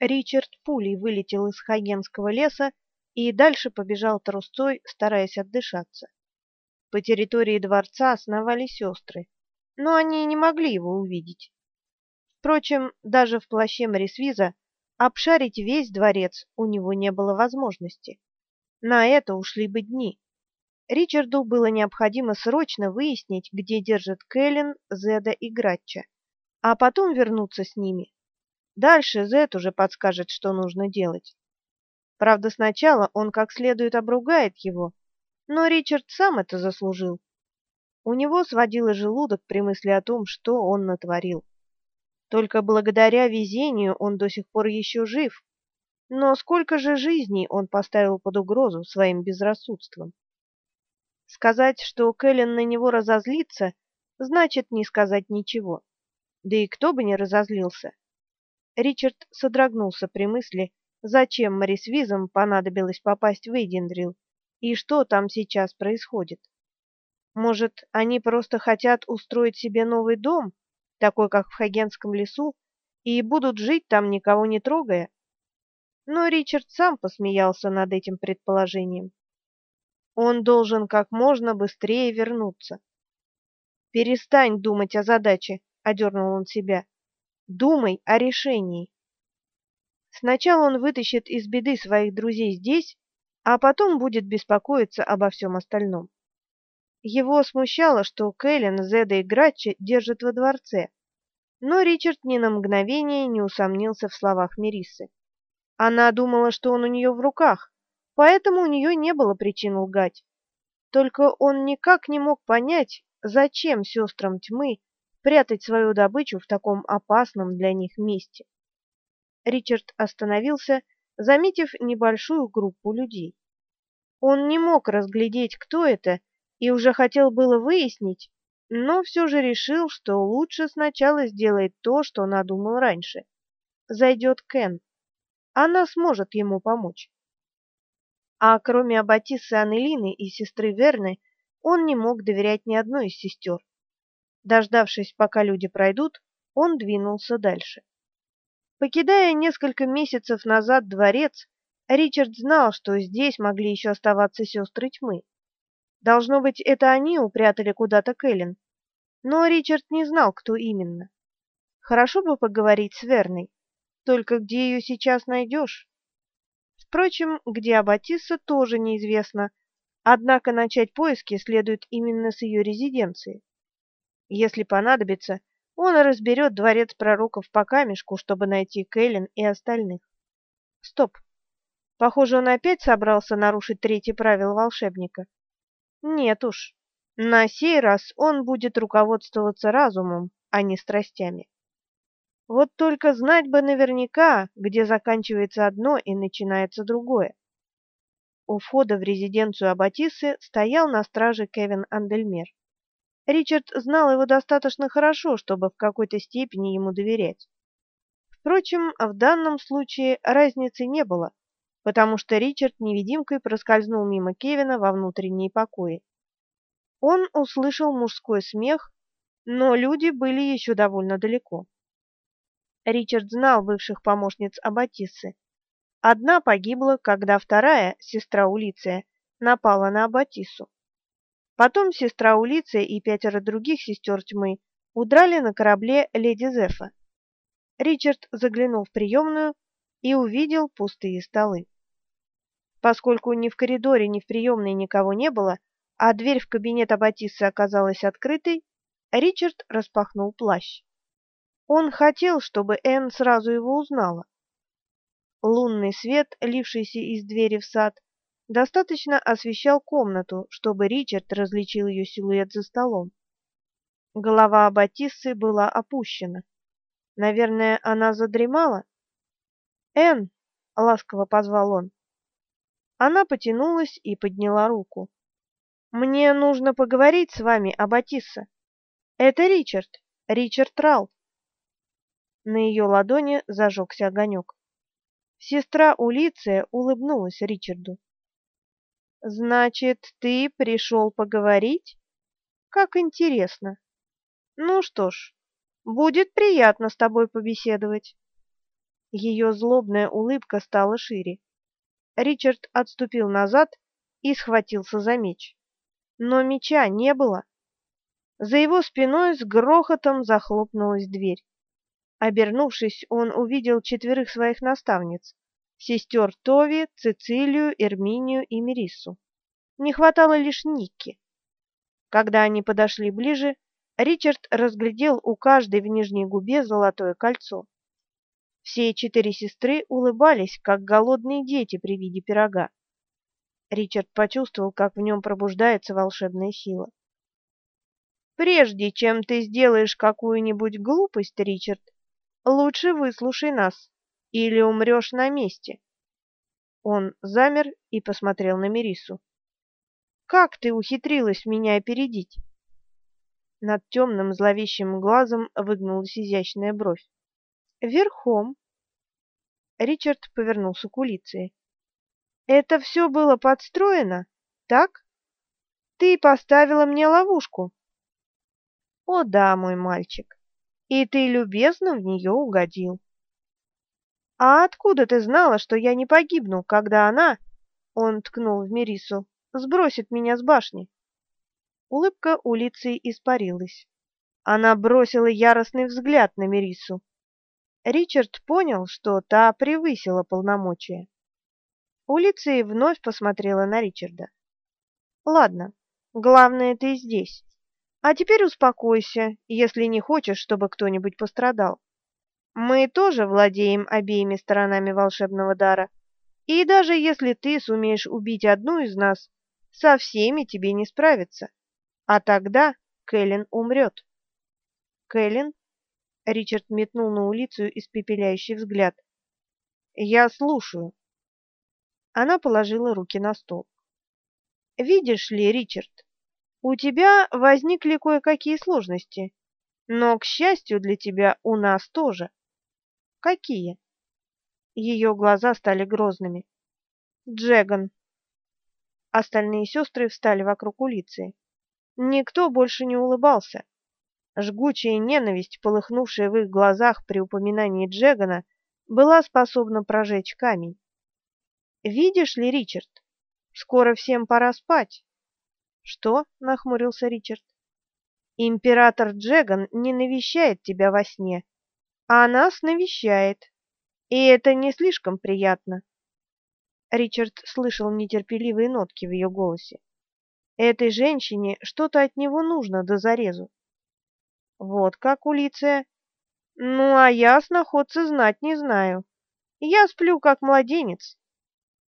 Ричард пулей вылетел из Хагенского леса и дальше побежал трусцой, стараясь отдышаться. По территории дворца сновали сестры, но они не могли его увидеть. Впрочем, даже в плаще Морисвиза обшарить весь дворец у него не было возможности. На это ушли бы дни. Ричарду было необходимо срочно выяснить, где держат Кэлен, Зеда и Гратча, а потом вернуться с ними. Дальше Зед уже подскажет, что нужно делать. Правда, сначала он как следует обругает его, но Ричард сам это заслужил. У него сводило желудок при мысли о том, что он натворил. Только благодаря везению он до сих пор еще жив. Но сколько же жизней он поставил под угрозу своим безрассудством? Сказать, что Кэлен на него разозлится, значит не сказать ничего. Да и кто бы не разозлился. Ричард содрогнулся при мысли, зачем Морис Визам понадобилось попасть в Эйдендрил и что там сейчас происходит. Может, они просто хотят устроить себе новый дом, такой как в Хагенском лесу, и будут жить там, никого не трогая? Но Ричард сам посмеялся над этим предположением. Он должен как можно быстрее вернуться. Перестань думать о задаче, одернул он себя. Думай о решении. Сначала он вытащит из беды своих друзей здесь, а потом будет беспокоиться обо всем остальном. Его смущало, что Кэлен, Зеда и Гратча держат во дворце, но Ричард ни на мгновение не усомнился в словах Мерисы. Она думала, что он у нее в руках, поэтому у нее не было причин лгать. Только он никак не мог понять, зачем сестрам тьмы прятать свою добычу в таком опасном для них месте. Ричард остановился, заметив небольшую группу людей. Он не мог разглядеть, кто это, и уже хотел было выяснить, но все же решил, что лучше сначала сделает то, что надумал раньше. Зайдет Кен. Она сможет ему помочь. А кроме Аббатиссы Аннелины и сестры Верны, он не мог доверять ни одной из сестер. Дождавшись, пока люди пройдут, он двинулся дальше. Покидая несколько месяцев назад дворец, Ричард знал, что здесь могли еще оставаться сестры тьмы. Должно быть, это они упрятали куда-то Кэлен. Но Ричард не знал, кто именно. Хорошо бы поговорить с Верной. Только где ее сейчас найдешь? Впрочем, где Аббатисса тоже неизвестно, однако начать поиски следует именно с ее резиденции. Если понадобится, он разберет дворец пророков по камешку, чтобы найти Кэлен и остальных. Стоп. Похоже, он опять собрался нарушить третье правило волшебника. Нет уж. На сей раз он будет руководствоваться разумом, а не страстями. Вот только знать бы наверняка, где заканчивается одно и начинается другое. У входа в резиденцию Аббатисы стоял на страже Кевин Андельмер. Ричард знал его достаточно хорошо, чтобы в какой-то степени ему доверять. Впрочем, в данном случае разницы не было, потому что Ричард невидимкой проскользнул мимо Кевина во внутренние покои. Он услышал мужской смех, но люди были еще довольно далеко. Ричард знал бывших помощниц Аббатиссы. Одна погибла, когда вторая, сестра Улиция, напала на Аббатиссу. Потом сестра Улиция и пятеро других сестер тьмы удрали на корабле леди Зефа. Ричард заглянул в приемную и увидел пустые столы. Поскольку ни в коридоре, ни в приемной никого не было, а дверь в кабинет Аббатиссы оказалась открытой, Ричард распахнул плащ. Он хотел, чтобы Энн сразу его узнала. Лунный свет, лившийся из двери в сад, достаточно освещал комнату, чтобы Ричард различил ее силуэт за столом. Голова Аббатиссы была опущена. Наверное, она задремала. «Энн!» — ласково позвал он. Она потянулась и подняла руку. «Мне нужно поговорить с вами, Аббатисса. Это Ричард, Ричард Ралф. На ее ладони зажегся огонек. Сестра Улиция улыбнулась Ричарду. «Значит, ты пришел поговорить? Как интересно. Ну что ж, будет приятно с тобой побеседовать». Ее злобная улыбка стала шире. Ричард отступил назад и схватился за меч. Но меча не было. За его спиной с грохотом захлопнулась дверь. Обернувшись, он увидел четверых своих наставниц — сестер Тови, Цицилию, Эрминию и Мериссу. Не хватало лишь Никки. Когда они подошли ближе, Ричард разглядел у каждой в нижней губе золотое кольцо. Все четыре сестры улыбались, как голодные дети при виде пирога. Ричард почувствовал, как в нем пробуждается волшебная сила. «Прежде чем ты сделаешь какую-нибудь глупость, Ричард, лучше выслушай нас, или умрешь на месте». Он замер и посмотрел на Мерису. «Как ты ухитрилась меня опередить?» Над темным зловещим глазом выгнулась изящная бровь. «Верхом». Ричард повернулся к Улиции. Это все было подстроено, так? Ты поставила мне ловушку. О да, мой мальчик, и ты любезно в нее угодил. А откуда ты знала, что я не погибну, когда она, он ткнул в Мерису, сбросит меня с башни? Улыбка улицы испарилась. Она бросила яростный взгляд на Мерису. Ричард понял, что та превысила полномочия. Улица вновь посмотрела на Ричарда. «Ладно, главное, ты здесь. А теперь успокойся, если не хочешь, чтобы кто-нибудь пострадал. Мы тоже владеем обеими сторонами волшебного дара, и даже если ты сумеешь убить одну из нас, со всеми тебе не справиться. А тогда Кэлен умрет». «Кэлен?» — Ричард метнул на улицу испепеляющий взгляд. «Я слушаю». Она положила руки на стол. «Видишь ли, Ричард, у тебя возникли кое-какие сложности, но, к счастью для тебя, у нас тоже». «Какие?» Ее глаза стали грозными. «Джеган». Остальные сестры встали вокруг улицы. Никто больше не улыбался. Жгучая ненависть, полыхнувшая в их глазах при упоминании Джегана, была способна прожечь камень. Видишь ли, Ричард, скоро всем пора спать. Что? нахмурился Ричард. Император Джеган не навещает тебя во сне, а нас навещает. И это не слишком приятно. Ричард слышал нетерпеливые нотки в ее голосе. Этой женщине что-то от него нужно до зарезу. Вот как, Улиция. Ну, а я сноходца знать не знаю. Я сплю, как младенец.